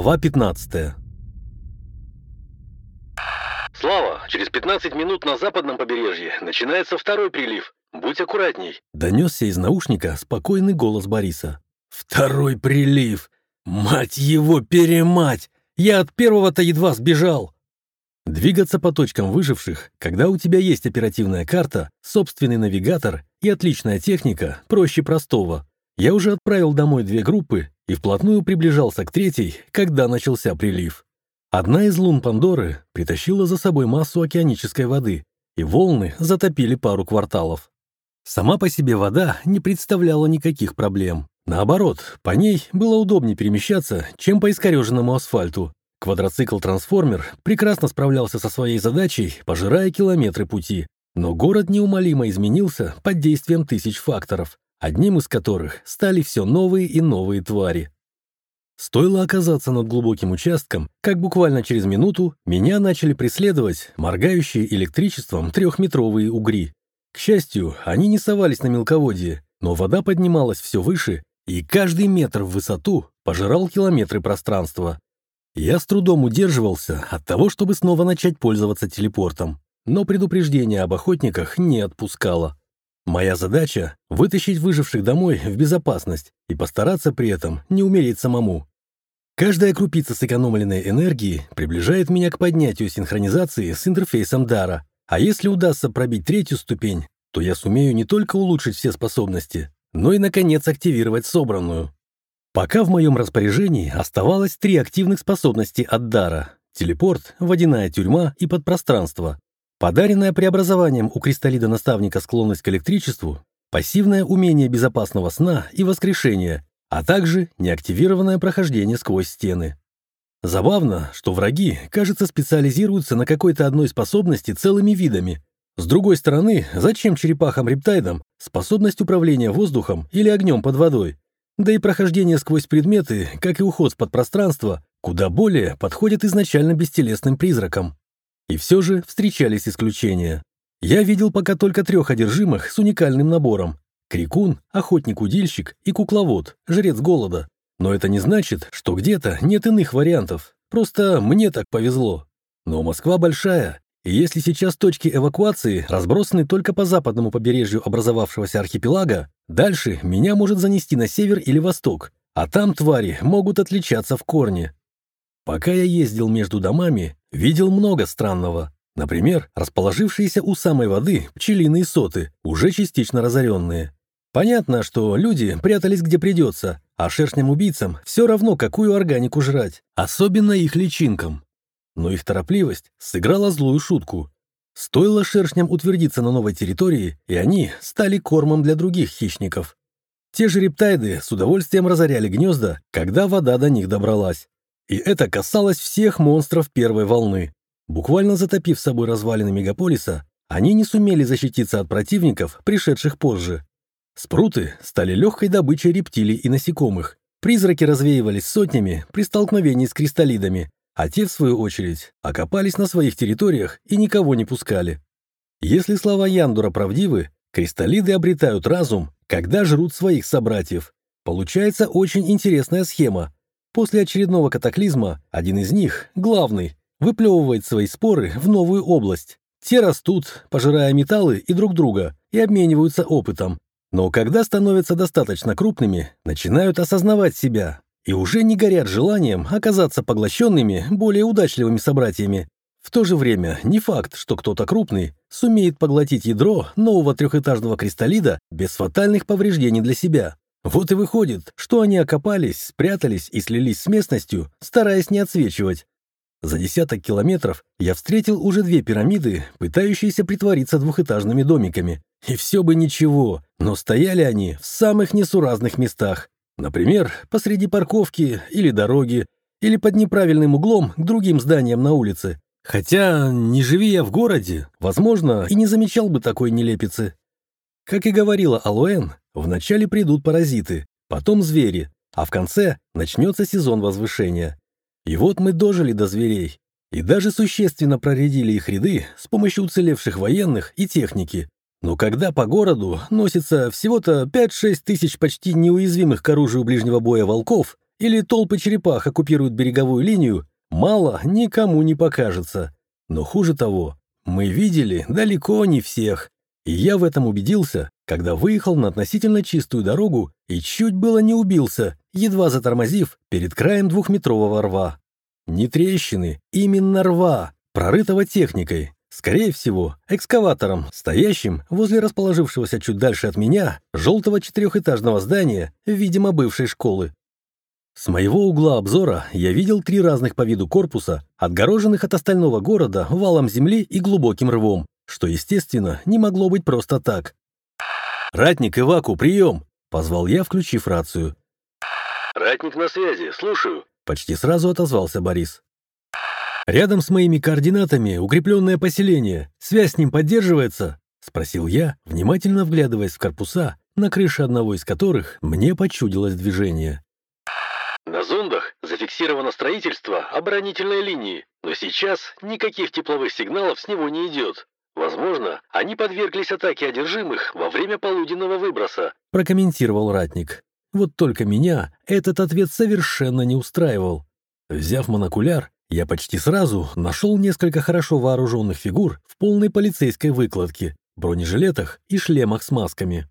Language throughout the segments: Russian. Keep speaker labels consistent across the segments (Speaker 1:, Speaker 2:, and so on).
Speaker 1: Глава 15
Speaker 2: Слава, через 15 минут на западном побережье начинается второй прилив. Будь аккуратней.
Speaker 1: Донесся из наушника спокойный голос Бориса. «Второй прилив! Мать его, перемать! Я от первого-то едва сбежал!» Двигаться по точкам выживших, когда у тебя есть оперативная карта, собственный навигатор и отличная техника, проще простого. Я уже отправил домой две группы и вплотную приближался к третьей, когда начался прилив. Одна из лун Пандоры притащила за собой массу океанической воды, и волны затопили пару кварталов. Сама по себе вода не представляла никаких проблем. Наоборот, по ней было удобнее перемещаться, чем по искореженному асфальту. Квадроцикл-трансформер прекрасно справлялся со своей задачей, пожирая километры пути. Но город неумолимо изменился под действием тысяч факторов, одним из которых стали все новые и новые твари. Стоило оказаться над глубоким участком, как буквально через минуту меня начали преследовать моргающие электричеством трехметровые угри. К счастью, они не совались на мелководье, но вода поднималась все выше, и каждый метр в высоту пожирал километры пространства. Я с трудом удерживался от того, чтобы снова начать пользоваться телепортом, но предупреждение об охотниках не отпускало. Моя задача — вытащить выживших домой в безопасность и постараться при этом не умереть самому. Каждая крупица сэкономленной энергии приближает меня к поднятию синхронизации с интерфейсом Дара, а если удастся пробить третью ступень, то я сумею не только улучшить все способности, но и, наконец, активировать собранную. Пока в моем распоряжении оставалось три активных способности от Дара — телепорт, водяная тюрьма и подпространство. Подаренная преобразованием у кристаллида-наставника склонность к электричеству, пассивное умение безопасного сна и воскрешения, а также неактивированное прохождение сквозь стены. Забавно, что враги, кажется, специализируются на какой-то одной способности целыми видами. С другой стороны, зачем черепахам-рептайдам способность управления воздухом или огнем под водой? Да и прохождение сквозь предметы, как и уход в подпространство, куда более подходят изначально бестелесным призракам. И все же встречались исключения. Я видел пока только трех одержимых с уникальным набором, Крикун, охотник-удильщик и кукловод, жрец голода. Но это не значит, что где-то нет иных вариантов. Просто мне так повезло. Но Москва большая, и если сейчас точки эвакуации разбросаны только по западному побережью образовавшегося архипелага, дальше меня может занести на север или восток, а там твари могут отличаться в корне. Пока я ездил между домами, видел много странного. Например, расположившиеся у самой воды пчелиные соты, уже частично разоренные. Понятно, что люди прятались где придется, а шершням убийцам все равно, какую органику жрать, особенно их личинкам. Но их торопливость сыграла злую шутку. Стоило шершням утвердиться на новой территории, и они стали кормом для других хищников. Те же рептайды с удовольствием разоряли гнезда, когда вода до них добралась. И это касалось всех монстров первой волны. Буквально затопив собой развалины мегаполиса, они не сумели защититься от противников, пришедших позже. Спруты стали легкой добычей рептилий и насекомых. Призраки развеивались сотнями при столкновении с кристаллидами, а те, в свою очередь, окопались на своих территориях и никого не пускали. Если слова Яндура правдивы, кристаллиды обретают разум, когда жрут своих собратьев. Получается очень интересная схема. После очередного катаклизма один из них, главный, выплевывает свои споры в новую область. Те растут, пожирая металлы и друг друга, и обмениваются опытом, но когда становятся достаточно крупными, начинают осознавать себя и уже не горят желанием оказаться поглощенными более удачливыми собратьями. В то же время не факт, что кто-то крупный сумеет поглотить ядро нового трехэтажного кристаллида без фатальных повреждений для себя. Вот и выходит, что они окопались, спрятались и слились с местностью, стараясь не отсвечивать, за десяток километров я встретил уже две пирамиды, пытающиеся притвориться двухэтажными домиками. И все бы ничего, но стояли они в самых несуразных местах. Например, посреди парковки или дороги, или под неправильным углом к другим зданиям на улице. Хотя, не живи я в городе, возможно, и не замечал бы такой нелепицы. Как и говорила Алуэн, вначале придут паразиты, потом звери, а в конце начнется сезон возвышения. И вот мы дожили до зверей, и даже существенно проредили их ряды с помощью уцелевших военных и техники. Но когда по городу носится всего-то 5-6 тысяч почти неуязвимых к оружию ближнего боя волков или толпы черепах оккупируют береговую линию, мало никому не покажется. Но хуже того, мы видели далеко не всех. И я в этом убедился, когда выехал на относительно чистую дорогу и чуть было не убился, едва затормозив перед краем двухметрового рва. Не трещины, именно рва, прорытого техникой. Скорее всего, экскаватором, стоящим возле расположившегося чуть дальше от меня желтого четырехэтажного здания, видимо, бывшей школы. С моего угла обзора я видел три разных по виду корпуса, отгороженных от остального города валом земли и глубоким рвом, что, естественно, не могло быть просто так. «Ратник, Иваку, прием!» — позвал я, включив рацию.
Speaker 2: «Ратник на связи, слушаю».
Speaker 1: Почти сразу отозвался Борис. «Рядом с моими координатами укрепленное поселение. Связь с ним поддерживается?» — спросил я, внимательно вглядываясь в корпуса, на крыше одного из которых мне почудилось движение.
Speaker 2: На зондах зафиксировано строительство оборонительной линии, но сейчас никаких тепловых сигналов с него не идет. Возможно, они подверглись атаке одержимых во время полуденного выброса,
Speaker 1: прокомментировал ратник. Вот только меня этот ответ совершенно не устраивал. Взяв монокуляр, я почти сразу нашел несколько хорошо вооруженных фигур в полной полицейской выкладке, бронежилетах и шлемах с масками.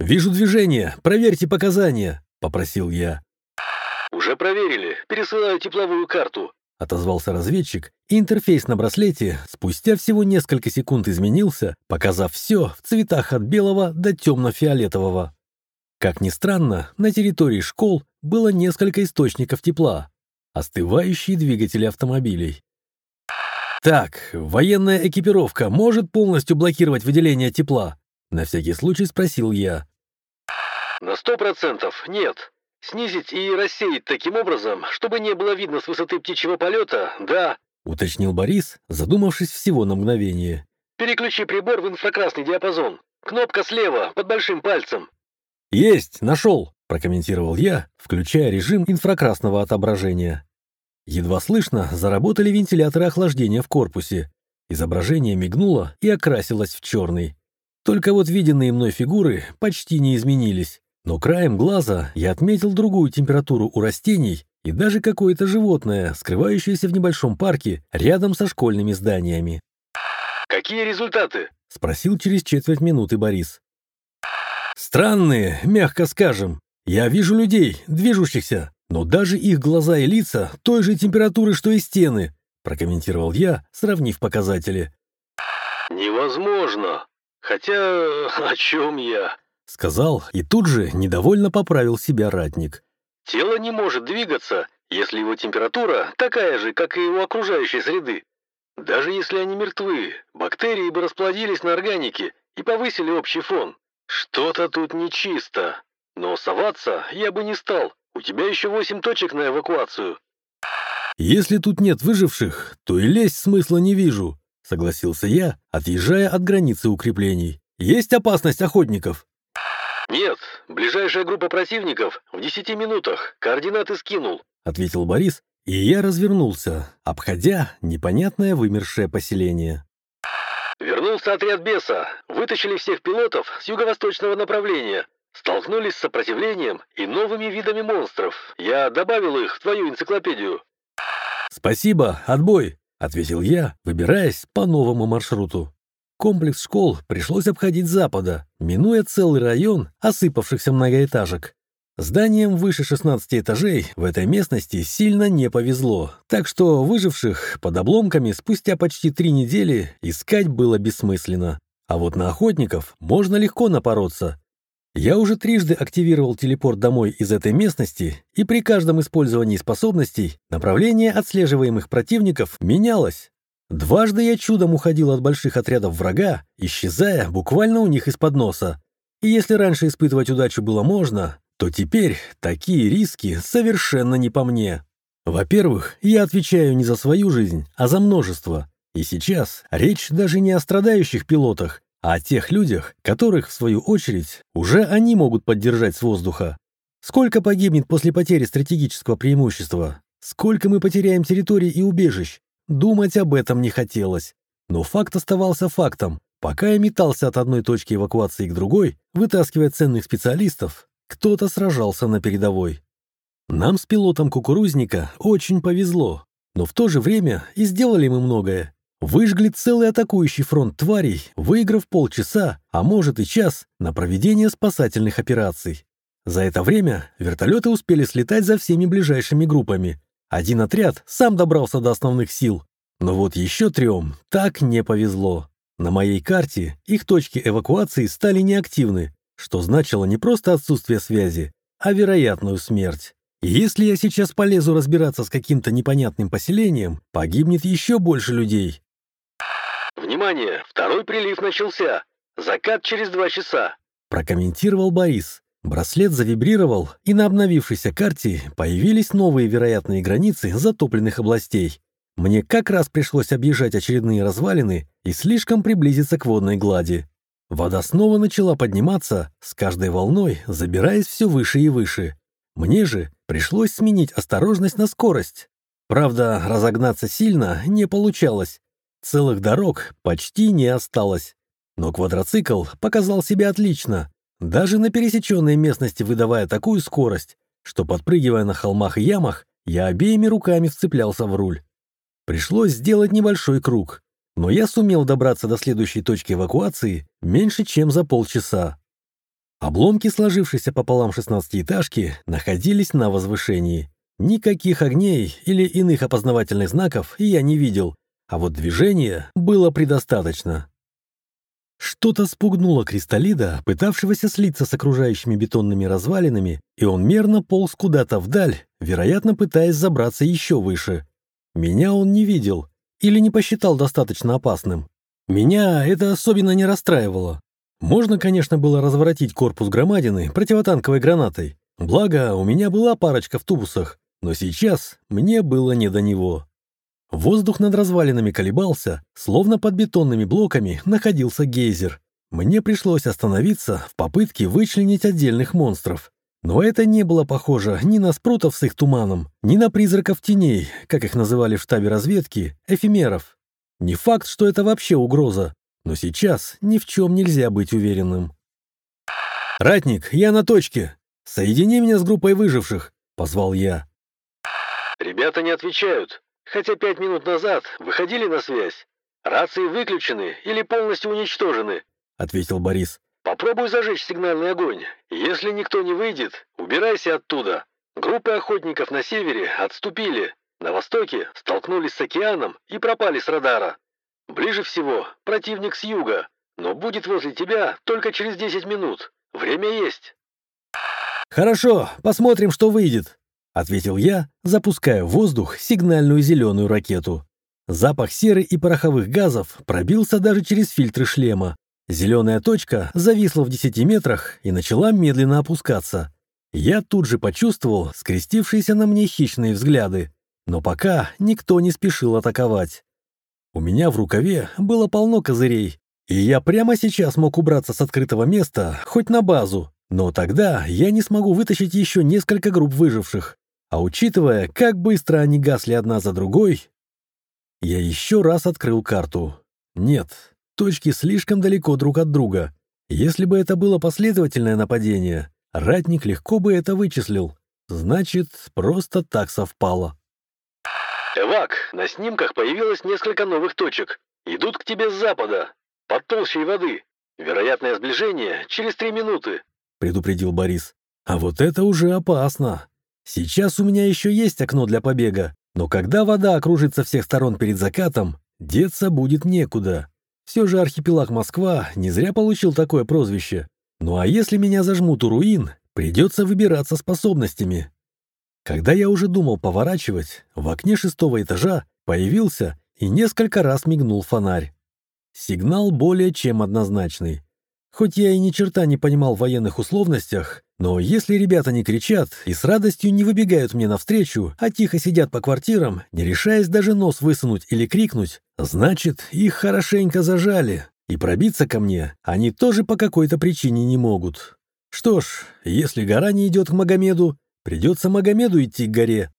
Speaker 1: «Вижу движение, проверьте показания», — попросил я.
Speaker 2: «Уже проверили, пересылаю тепловую карту», —
Speaker 1: отозвался разведчик, и интерфейс на браслете спустя всего несколько секунд изменился, показав все в цветах от белого до темно-фиолетового. Как ни странно, на территории школ было несколько источников тепла, остывающие двигатели автомобилей. «Так, военная экипировка может полностью блокировать выделение тепла?» На всякий случай спросил я.
Speaker 2: «На сто процентов нет. Снизить и рассеять таким образом, чтобы не было видно с высоты птичьего полета, да»,
Speaker 1: уточнил Борис, задумавшись всего на мгновение.
Speaker 2: «Переключи прибор в инфракрасный диапазон. Кнопка слева, под большим пальцем».
Speaker 1: «Есть, нашел», — прокомментировал я, включая режим инфракрасного отображения. Едва слышно заработали вентиляторы охлаждения в корпусе. Изображение мигнуло и окрасилось в черный. Только вот виденные мной фигуры почти не изменились. Но краем глаза я отметил другую температуру у растений и даже какое-то животное, скрывающееся в небольшом парке рядом со школьными зданиями.
Speaker 2: «Какие результаты?»
Speaker 1: — спросил через четверть минуты Борис. «Странные, мягко скажем. Я вижу людей, движущихся, но даже их глаза и лица той же температуры, что и стены», — прокомментировал я, сравнив показатели.
Speaker 2: «Невозможно. Хотя о чем я?»
Speaker 1: — сказал и тут же недовольно поправил себя ратник.
Speaker 2: «Тело не может двигаться, если его температура такая же, как и у окружающей среды. Даже если они мертвы, бактерии бы расплодились на органике и повысили общий фон. Что-то тут нечисто. Но соваться я бы не стал. У тебя еще восемь точек на эвакуацию».
Speaker 1: «Если тут нет выживших, то и лезть смысла не вижу», — согласился я, отъезжая от границы укреплений. «Есть опасность охотников?»
Speaker 2: «Нет, ближайшая группа противников в десяти минутах. Координаты скинул», —
Speaker 1: ответил Борис, и я развернулся, обходя непонятное вымершее поселение.
Speaker 2: «Вернулся отряд беса. Вытащили всех пилотов с юго-восточного направления. Столкнулись с сопротивлением и новыми видами монстров. Я добавил их в твою энциклопедию».
Speaker 1: «Спасибо, отбой», — ответил я, выбираясь по новому маршруту. Комплекс школ пришлось обходить запада, минуя целый район осыпавшихся многоэтажек. Зданиям выше 16 этажей в этой местности сильно не повезло, так что выживших под обломками спустя почти три недели искать было бессмысленно. А вот на охотников можно легко напороться. Я уже трижды активировал телепорт домой из этой местности, и при каждом использовании способностей направление отслеживаемых противников менялось. Дважды я чудом уходил от больших отрядов врага, исчезая буквально у них из-под носа. И если раньше испытывать удачу было можно, то теперь такие риски совершенно не по мне. Во-первых, я отвечаю не за свою жизнь, а за множество. И сейчас речь даже не о страдающих пилотах, а о тех людях, которых, в свою очередь, уже они могут поддержать с воздуха. Сколько погибнет после потери стратегического преимущества? Сколько мы потеряем территорий и убежищ? Думать об этом не хотелось. Но факт оставался фактом. Пока я метался от одной точки эвакуации к другой, вытаскивая ценных специалистов, кто-то сражался на передовой. Нам с пилотом кукурузника очень повезло, но в то же время и сделали мы многое. Выжгли целый атакующий фронт тварей, выиграв полчаса, а может и час, на проведение спасательных операций. За это время вертолеты успели слетать за всеми ближайшими группами. Один отряд сам добрался до основных сил, но вот еще трем так не повезло. На моей карте их точки эвакуации стали неактивны, что значило не просто отсутствие связи, а вероятную смерть. Если я сейчас полезу разбираться с каким-то непонятным поселением, погибнет еще больше людей.
Speaker 2: «Внимание! Второй прилив начался! Закат через два часа!»
Speaker 1: Прокомментировал Борис. Браслет завибрировал, и на обновившейся карте появились новые вероятные границы затопленных областей. Мне как раз пришлось объезжать очередные развалины и слишком приблизиться к водной глади. Вода снова начала подниматься, с каждой волной забираясь все выше и выше. Мне же пришлось сменить осторожность на скорость. Правда, разогнаться сильно не получалось. Целых дорог почти не осталось. Но квадроцикл показал себя отлично, даже на пересеченной местности выдавая такую скорость, что, подпрыгивая на холмах и ямах, я обеими руками вцеплялся в руль. Пришлось сделать небольшой круг, но я сумел добраться до следующей точки эвакуации меньше, чем за полчаса. Обломки, сложившиеся пополам шестнадцатиэтажки, находились на возвышении. Никаких огней или иных опознавательных знаков я не видел, а вот движения было предостаточно. Что-то спугнуло кристаллида, пытавшегося слиться с окружающими бетонными развалинами, и он мерно полз куда-то вдаль, вероятно, пытаясь забраться еще выше. Меня он не видел или не посчитал достаточно опасным. Меня это особенно не расстраивало. Можно, конечно, было разворотить корпус громадины противотанковой гранатой. Благо, у меня была парочка в тубусах, но сейчас мне было не до него. Воздух над развалинами колебался, словно под бетонными блоками находился гейзер. Мне пришлось остановиться в попытке вычленить отдельных монстров. Но это не было похоже ни на спрутов с их туманом, ни на призраков теней, как их называли в штабе разведки, эфемеров. Не факт, что это вообще угроза, но сейчас ни в чем нельзя быть уверенным. «Ратник, я на точке! Соедини меня с группой выживших!» — позвал я.
Speaker 2: «Ребята не отвечают, хотя пять минут назад выходили на связь. Рации выключены или полностью уничтожены», —
Speaker 1: ответил Борис.
Speaker 2: Попробуй зажечь сигнальный огонь. Если никто не выйдет, убирайся оттуда. Группы охотников на севере отступили. На востоке столкнулись с океаном и пропали с радара. Ближе всего противник с юга, но будет возле тебя только через 10 минут. Время есть.
Speaker 1: Хорошо, посмотрим, что выйдет, ответил я, запуская в воздух сигнальную зеленую ракету. Запах серы и пороховых газов пробился даже через фильтры шлема. Зеленая точка зависла в десяти метрах и начала медленно опускаться. Я тут же почувствовал скрестившиеся на мне хищные взгляды, но пока никто не спешил атаковать. У меня в рукаве было полно козырей, и я прямо сейчас мог убраться с открытого места, хоть на базу, но тогда я не смогу вытащить еще несколько групп выживших. А учитывая, как быстро они гасли одна за другой, я еще раз открыл карту. Нет, Точки слишком далеко друг от друга. Если бы это было последовательное нападение, ратник легко бы это вычислил. Значит, просто так совпало.
Speaker 2: «Эвак, на снимках появилось несколько новых точек. Идут к тебе с запада, под толщей воды. Вероятное сближение через три минуты», —
Speaker 1: предупредил Борис. «А вот это уже опасно. Сейчас у меня еще есть окно для побега, но когда вода окружит со всех сторон перед закатом, деться будет некуда. Все же архипелаг Москва не зря получил такое прозвище. Ну а если меня зажмут у руин, придется выбираться способностями. Когда я уже думал поворачивать, в окне шестого этажа появился и несколько раз мигнул фонарь. Сигнал более чем однозначный. Хоть я и ни черта не понимал в военных условностях, но если ребята не кричат и с радостью не выбегают мне навстречу, а тихо сидят по квартирам, не решаясь даже нос высунуть или крикнуть, значит, их хорошенько зажали, и пробиться ко мне они тоже по какой-то причине не могут. Что ж, если гора не идет к Магомеду, придется Магомеду идти к горе.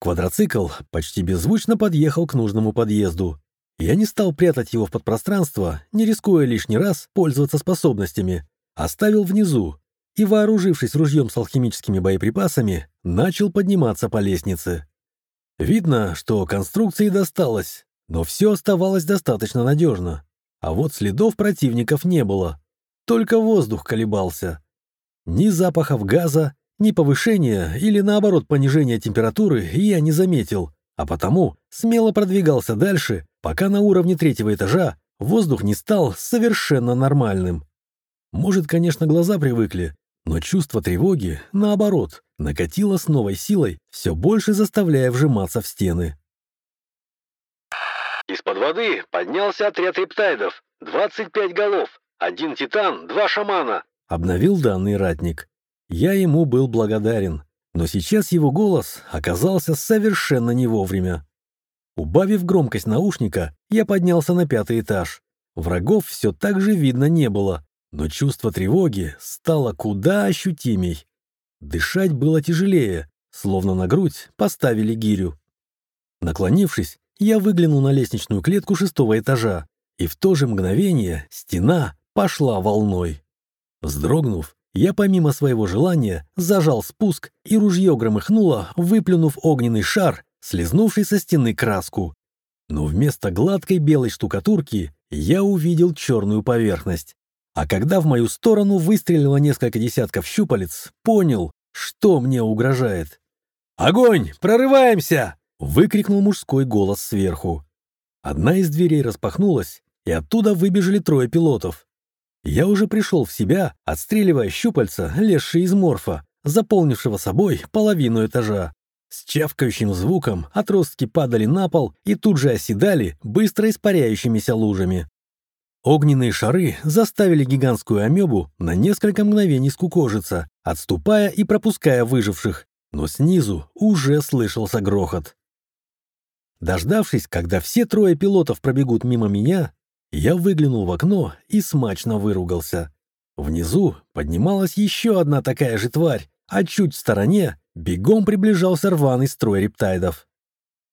Speaker 1: Квадроцикл почти беззвучно подъехал к нужному подъезду. Я не стал прятать его в подпространство, не рискуя лишний раз пользоваться способностями. Оставил внизу, и, вооружившись ружьем с алхимическими боеприпасами, начал подниматься по лестнице. Видно, что конструкции досталось, но все оставалось достаточно надежно. А вот следов противников не было. Только воздух колебался. Ни запахов газа, ни повышения или, наоборот, понижения температуры я не заметил, а потому смело продвигался дальше, пока на уровне третьего этажа воздух не стал совершенно нормальным. Может, конечно, глаза привыкли, но чувство тревоги, наоборот, накатило с новой силой, все больше заставляя вжиматься в стены.
Speaker 2: Из-под воды поднялся отряд рептайдов. 25 голов. Один титан, два шамана.
Speaker 1: Обновил данный ратник. Я ему был благодарен, но сейчас его голос оказался совершенно не вовремя. Убавив громкость наушника, я поднялся на пятый этаж. Врагов все так же видно не было, но чувство тревоги стало куда ощутимей. Дышать было тяжелее, словно на грудь поставили гирю. Наклонившись, я выглянул на лестничную клетку шестого этажа, и в то же мгновение стена пошла волной. Вздрогнув, я помимо своего желания зажал спуск, и ружье громыхнуло, выплюнув огненный шар, слезнувший со стены краску. Но вместо гладкой белой штукатурки я увидел черную поверхность. А когда в мою сторону выстрелило несколько десятков щупалец, понял, что мне угрожает. «Огонь! Прорываемся!» — выкрикнул мужской голос сверху. Одна из дверей распахнулась, и оттуда выбежали трое пилотов. Я уже пришел в себя, отстреливая щупальца, лезшие из морфа, заполнившего собой половину этажа. С чавкающим звуком отростки падали на пол и тут же оседали быстро испаряющимися лужами. Огненные шары заставили гигантскую амебу на несколько мгновений скукожиться, отступая и пропуская выживших, но снизу уже слышался грохот. Дождавшись, когда все трое пилотов пробегут мимо меня, я выглянул в окно и смачно выругался. Внизу поднималась еще одна такая же тварь, а чуть в стороне бегом приближался рваный строй рептайдов.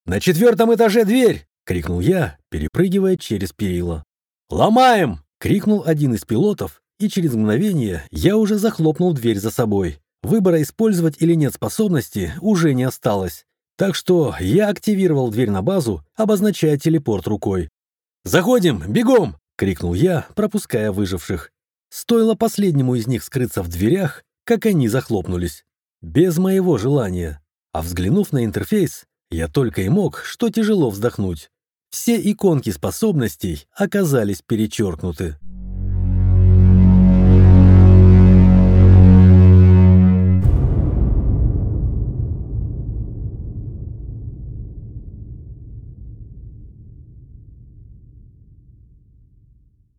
Speaker 1: «На четвертом этаже дверь!» — крикнул я, перепрыгивая через перила. «Ломаем!» — крикнул один из пилотов, и через мгновение я уже захлопнул дверь за собой. Выбора использовать или нет способности уже не осталось. Так что я активировал дверь на базу, обозначая телепорт рукой. «Заходим! Бегом!» — крикнул я, пропуская выживших. Стоило последнему из них скрыться в дверях, как они захлопнулись. Без моего желания. А взглянув на интерфейс, я только и мог, что тяжело вздохнуть. Все иконки способностей оказались перечеркнуты.